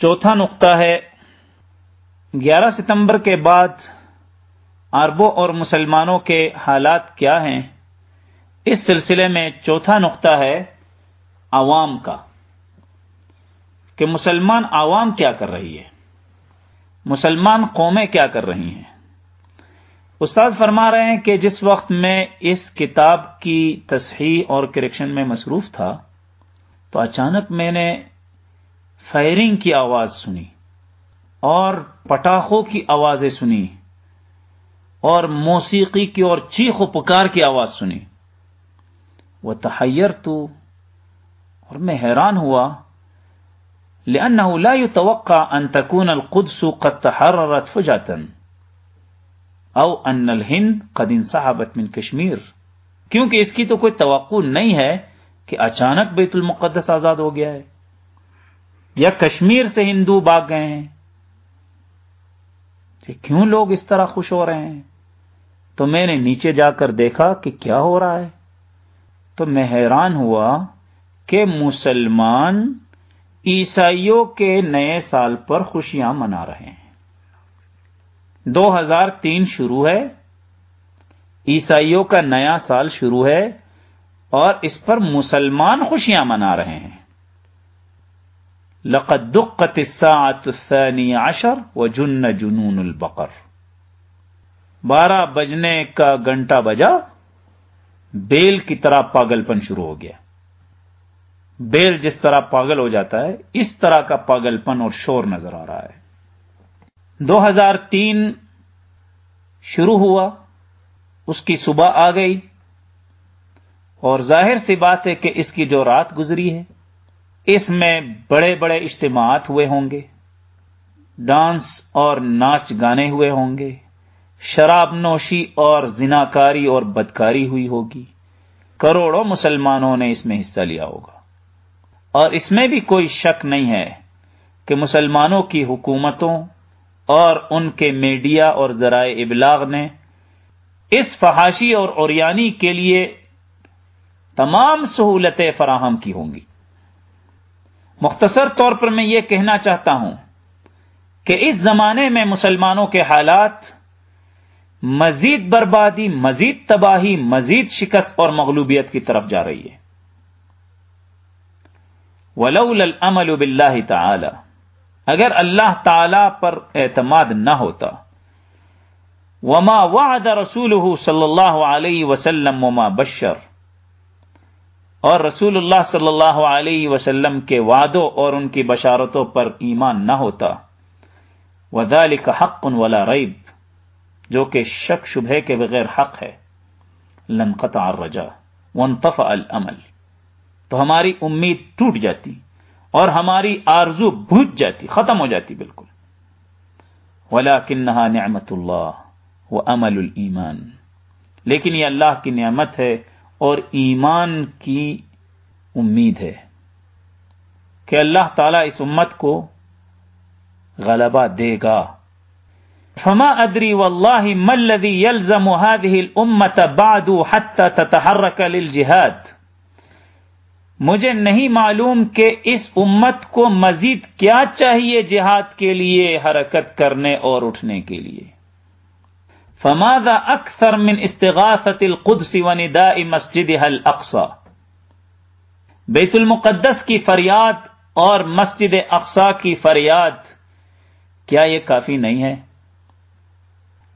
چوتھا نقطہ ہے، گیارہ ستمبر کے بعد عربوں اور مسلمانوں کے حالات کیا ہیں؟ اس سلسلے میں چوتھا نقطہ ہے عوام کا، کہ مسلمان عوام کیا کر رہی ہے؟ مسلمان قومیں کیا کر رہی ہیں؟ استاد فرما رہے ہیں کہ جس وقت میں اس کتاب کی تصحیح اور کریکشن میں مصروف تھا، تو اچانک میں نے فائرنگ کی آواز سنی اور پٹاخوں کی آوازیں سنی اور موسیقی کی اور چیخ و پکار کی آواز سنی۔ وہ تحیر تو اور میں حیران ہوا، لأنه لا يتوقع أن تكون القدس قد تحررت فجأة او ان الهند قد انسحبت من کشمیر کیونکہ اس کی تو کوئی توقع نہیں ہے کہ اچانک بیت المقدس آزاد ہو گیا ہے۔ یا کشمیر سے ہندو بھاگ گئے ہیں کہ کیوں لوگ اس طرح خوش ہو رہے ہیں؟ تو میں نے نیچے جا کر دیکھا کہ کیا ہو رہا ہے۔ تو میں حیران ہوا کہ مسلمان عیسائیوں کے نئے سال پر خوشیاں منا رہے ہیں۔ دو ہزار تین شروع ہے۔ عیسائیوں کا نیا سال شروع ہے اور اس پر مسلمان خوشیاں منا رہے ہیں۔ لقد دقت الساعت الثانی عشر و جن جنون البقر۔ بارہ بجنے کا گھنٹہ بجا، بیل کی طرح پاگل پن شروع ہو گیا۔ بیل جس طرح پاگل ہو جاتا ہے، اس طرح کا پاگل پن اور شور نظر آ رہا ہے۔ دو ہزار تین شروع ہوا، اس کی صبح آ گئی۔ اور ظاہر سی بات ہے کہ اس کی جو رات گزری ہے اس میں بڑے بڑے اجتماعات ہوئے ہوں گے، ڈانس اور ناچ گانے ہوئے ہوں گے، شراب نوشی اور زناکاری اور بدکاری ہوئی ہوگی۔ کروڑوں مسلمانوں نے اس میں حصہ لیا ہوگا۔ اور اس میں بھی کوئی شک نہیں ہے کہ مسلمانوں کی حکومتوں اور ان کے میڈیا اور ذرائع ابلاغ نے اس فحاشی اور اوریانی کے لیے تمام سہولتیں فراہم کی ہوں گی۔ مختصر طور پر میں یہ کہنا چاہتا ہوں کہ اس زمانے میں مسلمانوں کے حالات مزید بربادی، مزید تباہی، مزید شکست اور مغلوبیت کی طرف جا رہی ہے۔ ولول العمل باللہ تعالی اگر اللہ تعالی پر اعتماد نہ ہوتا۔ وما وعد رسوله صلی اللہ علیہ وسلم وما بشر۔ اور رسول اللہ صلی اللہ علیہ وسلم کے وعدوں اور ان کی بشارتوں پر ایمان نہ ہوتا۔ وذلك حق ولا ریب جو کہ شک شبہ کے بغیر حق ہے۔ لنقطع الرجا وانطفع العمل تو ہماری امید ٹوٹ جاتی اور ہماری آرزو بھوج جاتی، ختم ہو جاتی بالکل۔ ولاکنها نعمت اللہ و امل المان لیکن یہ اللہ کی نعمت ہے اور ایمان کی امید ہے کہ اللہ تعالی اس امت کو غلبہ دے گا۔ فما ادری واللہ ما الذي يلزم هذه الامه بعد حتى تتحرك للجهاد مجھے نہیں معلوم کہ اس امت کو مزید کیا چاہیے جہاد کے لیے، حرکت کرنے اور اٹھنے کے لیے۔ فماذا اکثر من استغاثت القدس ونداء مسجدها الاقصى بیت المقدس کی فریاد اور مسجد اقصا کی فریاد کیا یہ کافی نہیں ہے؟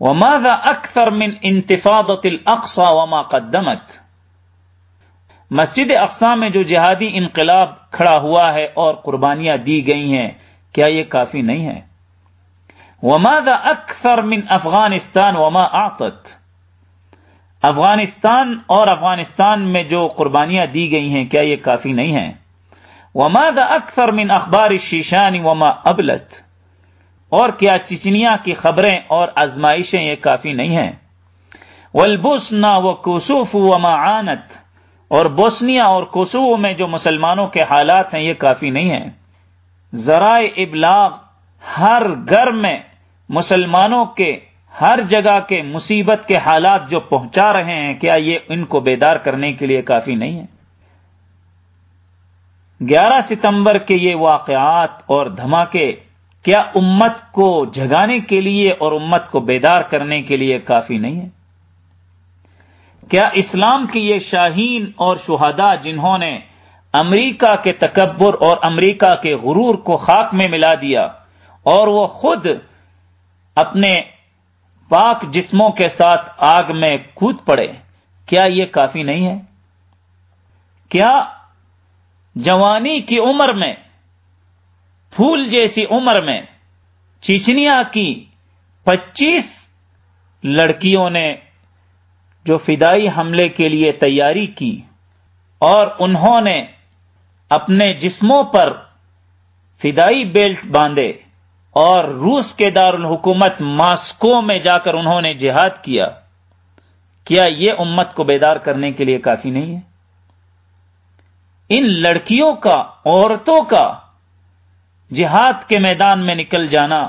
وماذا اکثر من انتفاضت الاقصى وما قدمت؟ مسجد اقسام میں جو جہادی انقلاب کھڑا ہوا ہے اور قربانیاں دی گئی ہیں، کیا یہ کافی نہیں ہے؟ وماذا اکثر من افغانستان وما آقت افغانستان اور افغانستان میں جو قربانیاں دی گئی ہیں، کیا یہ کافی نہیں ہے وماذا اکثر من اخبار شیشان وما ابلت اور کیا چچنیا کی خبریں اور آزمائشیں یہ کافی نہیں ہیں؟ ولبسنا و کوسوف وما آنت اور بوسنیا اور کوسو میں جو مسلمانوں کے حالات ہیں، یہ کافی نہیں ہیں۔ ذرائع ابلاغ ہر گھر میں مسلمانوں کے ہر جگہ کے مصیبت کے حالات جو پہنچا رہے ہیں، کیا یہ ان کو بیدار کرنے کے لیے کافی نہیں ہے؟ گیارہ ستمبر کے یہ واقعات اور دھماکے کیا امت کو جگانے کے لیے اور امت کو بیدار کرنے کے لیے کافی نہیں ہے؟ کیا اسلام کی یہ شاہین اور شہداء جنہوں نے امریکہ کے تکبر اور امریکہ کے غرور کو خاک میں ملا دیا اور وہ خود اپنے پاک جسموں کے ساتھ آگ میں کود پڑے، کیا یہ کافی نہیں ہے؟ کیا جوانی کی عمر میں، پھول جیسی عمر میں چیچنیا کی پچیس لڑکیوں نے جو فدائی حملے کے لیے تیاری کی اور انہوں نے اپنے جسموں پر فدائی بیلٹ باندھے۔ اور روس کے دارالحکومت ماسکو میں جا کر انہوں نے جہاد کیا کیا یہ امت کو بیدار کرنے کے لیے کافی نہیں ہے؟ ان لڑکیوں کا، عورتوں کا جہاد کے میدان میں نکل جانا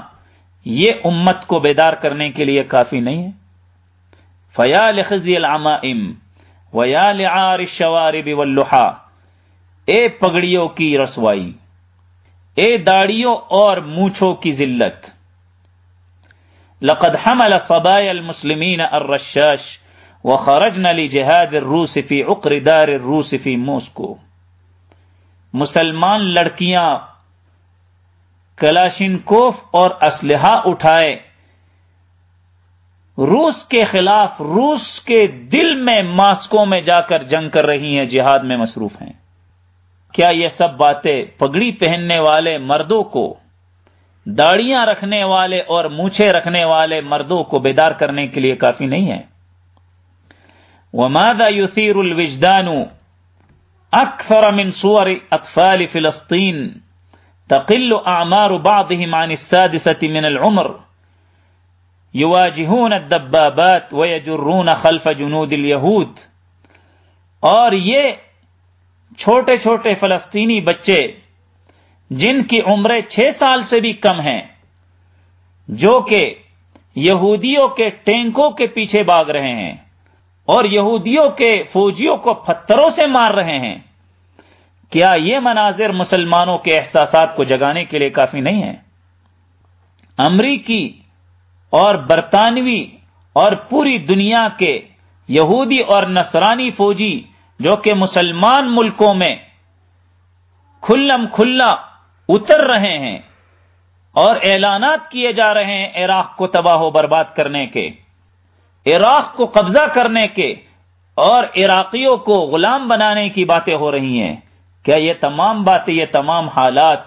یہ امت کو بیدار کرنے کے لیے کافی نہیں ہے؟ فیال خزی العمائم ویال عار الشوارب واللحا، اے پگڑیوں کی رسوائی۔ اے داڑیوں اور مونچھوں کی ذلت۔ لقد حمل صبايا المسلمين الرشاش وخرجنا لجهاد الروس في عقر دار الروس في موسکو مسلمان لڑکیاں کلاشنکوف اور اسلحہ اٹھائے۔ روس کے خلاف روس کے دل میں ماسکو میں جا کر جنگ کر رہی ہیں، جہاد میں مصروف ہیں۔ کیا یہ سب باتیں پگڑی پہننے والے مردوں کو، داڑیاں رکھنے والے اور مونچھے رکھنے والے مردوں کو بیدار کرنے کے لیے کافی نہیں ہے؟ وماذا يثير الوجدان اکثر من صور اطفال فلسطین تقل اعمار بعضهم عن السادسة من العمر؟ یواجہون الدبابات ویجرون خلف جنود الیہود۔ اور یہ چھوٹے چھوٹے فلسطینی بچے جن کی عمریں چھ سال سے بھی کم ہیں، جو کہ یہودیوں کے ٹینکوں کے پیچھے باغ رہے ہیں اور یہودیوں کے فوجیوں کو پتھروں سے مار رہے ہیں۔ کیا یہ مناظر مسلمانوں کے احساسات کو جگانے کے لیے کافی نہیں ہے امریکی اور برطانوی اور پوری دنیا کے یہودی اور نصرانی فوجی جو کہ مسلمان ملکوں میں کھلم کھلا اتر رہے ہیں اور اعلانات کیے جا رہے ہیں عراق کو تباہ و برباد کرنے کے، عراق کو قبضہ کرنے کے اور عراقیوں کو غلام بنانے کی باتیں ہو رہی ہیں۔ کیا یہ تمام باتیں، یہ تمام حالات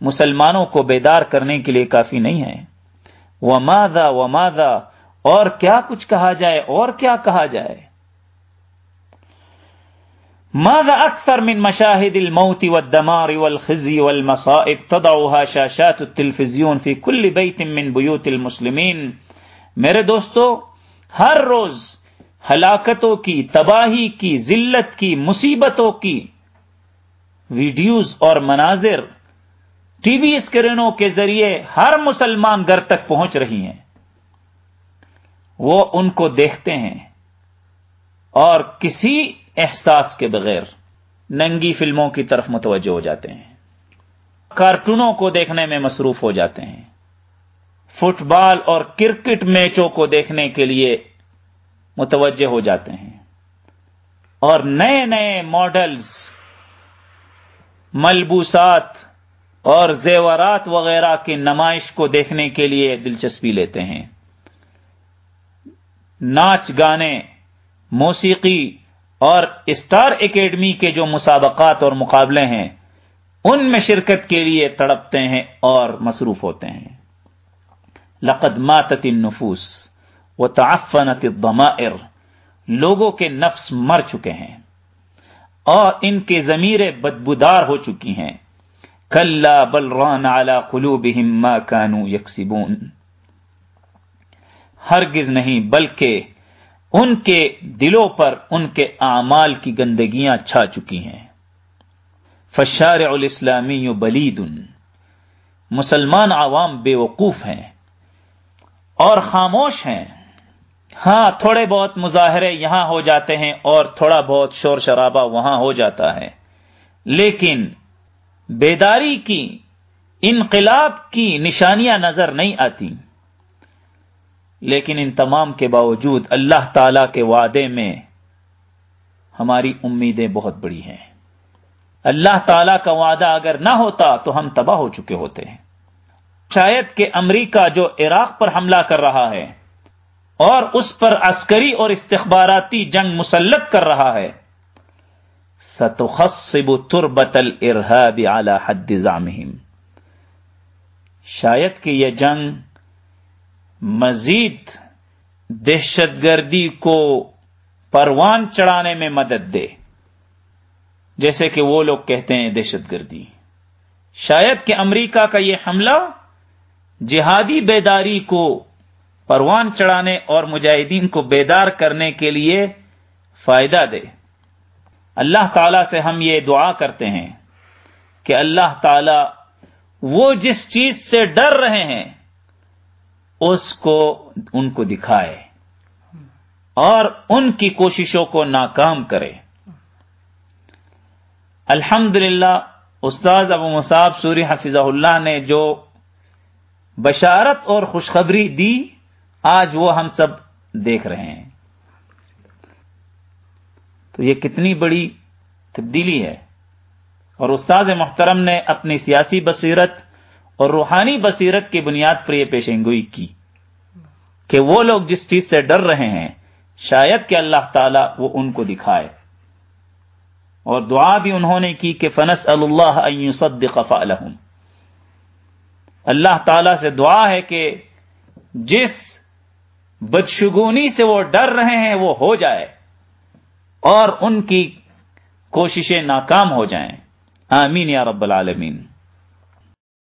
مسلمانوں کو بیدار کرنے کے لیے کافی نہیں ہیں؟ وماذا وماذا؟ اور کیا کچھ کہا جائے، اور کیا کہا جائے؟ ماذا اکثر من مشاهد الموت والدمار والخزي والمصائب تضعها شاشات التلفزيون في كل بيت من بيوت المسلمين میرے دوستو، ہر روز ہلاکتوں کی، تباہی کی، ذلت کی، مصیبتوں کی ویڈیوز اور مناظر ٹی وی اسکرینوں کے ذریعے ہر مسلمان گھر تک پہنچ رہی ہیں۔ وہ ان کو دیکھتے ہیں اور کسی احساس کے بغیر ننگی فلموں کی طرف متوجہ ہو جاتے ہیں۔ کارٹونوں کو دیکھنے میں مصروف ہو جاتے ہیں۔ فٹ بال اور کرکٹ میچوں کو دیکھنے کے لیے متوجہ ہو جاتے ہیں۔ اور نئے نئے ماڈلز ملبوسات اور زیورات وغیرہ کی نمائش کو دیکھنے کے لیے دلچسپی لیتے ہیں۔ ناچ گانے، موسیقی اور اسٹار اکیڈمی کے جو مسابقات اور مقابلے ہیں، ان میں شرکت کے لیے تڑپتے ہیں اور مصروف ہوتے ہیں۔ لقد ماتت النفوس و تعفنت الضمائر، لوگوں کے نفس مر چکے ہیں۔ اور ان کے ضمیریں بدبودار ہو چکی ہیں۔ کلا بلران اعلی قلوبهم ما كانوا يكسبون ہرگز نہیں، بلکہ ان کے دلوں پر ان کے اعمال کی گندگیاں چھا چکی ہیں۔ فشارع الاسلامی بلید۔ مسلمان عوام بے وقوف ہیں اور خاموش ہیں۔ ہاں تھوڑے بہت مظاہرے یہاں ہو جاتے ہیں اور تھوڑا بہت شور شرابہ وہاں ہو جاتا ہے۔ لیکن بیداری کی، انقلاب کی نشانیاں نظر نہیں آتی لیکن ان تمام کے باوجود اللہ تعالی کے وعدے میں ہماری امیدیں بہت بڑی ہیں۔ اللہ تعالی کا وعدہ اگر نہ ہوتا تو ہم تباہ ہو چکے ہوتے ہیں۔ شاید کہ امریکہ جو عراق پر حملہ کر رہا ہے اور اس پر عسکری اور استخباراتی جنگ مسلط کر رہا ہے، ستخصب تربت الارهاب على حد زعمهم۔ شاید کہ یہ جنگ مزید دہشت گردی کو پروان چڑھانے میں مدد دے۔ جیسے کہ وہ لوگ کہتے ہیں دہشت گردی شاید کہ امریکہ کا یہ حملہ جہادی بیداری کو پروان چڑھانے اور مجاہدین کو بیدار کرنے کے لیے فائدہ دے۔ اللہ تعالی سے ہم یہ دعا کرتے ہیں کہ اللہ تعالی وہ جس چیز سے ڈر رہے ہیں اس کو ان کو دکھائے اور ان کی کوششوں کو ناکام کرے۔ الحمد استاد ابو مصعب سوری حفظ اللہ نے جو بشارت اور خوشخبری دی، آج وہ ہم سب دیکھ رہے ہیں۔ تو یہ کتنی بڑی تبدیلی ہے۔ اور استاد محترم نے اپنی سیاسی بصیرت اور روحانی بصیرت کی بنیاد پر یہ پیشن گوئی کی کہ وہ لوگ جس چیز سے ڈر رہے ہیں، شاید کہ اللہ تعالی وہ ان کو دکھائے۔ اور دعا بھی انہوں نے کی کہ فنس اللہ صدق اللہ تعالی سے دعا ہے کہ جس بدشگونی سے وہ ڈر رہے ہیں، وہ ہو جائے اور ان کی کوششیں ناکام ہو جائیں۔ آمین یا رب العالمین۔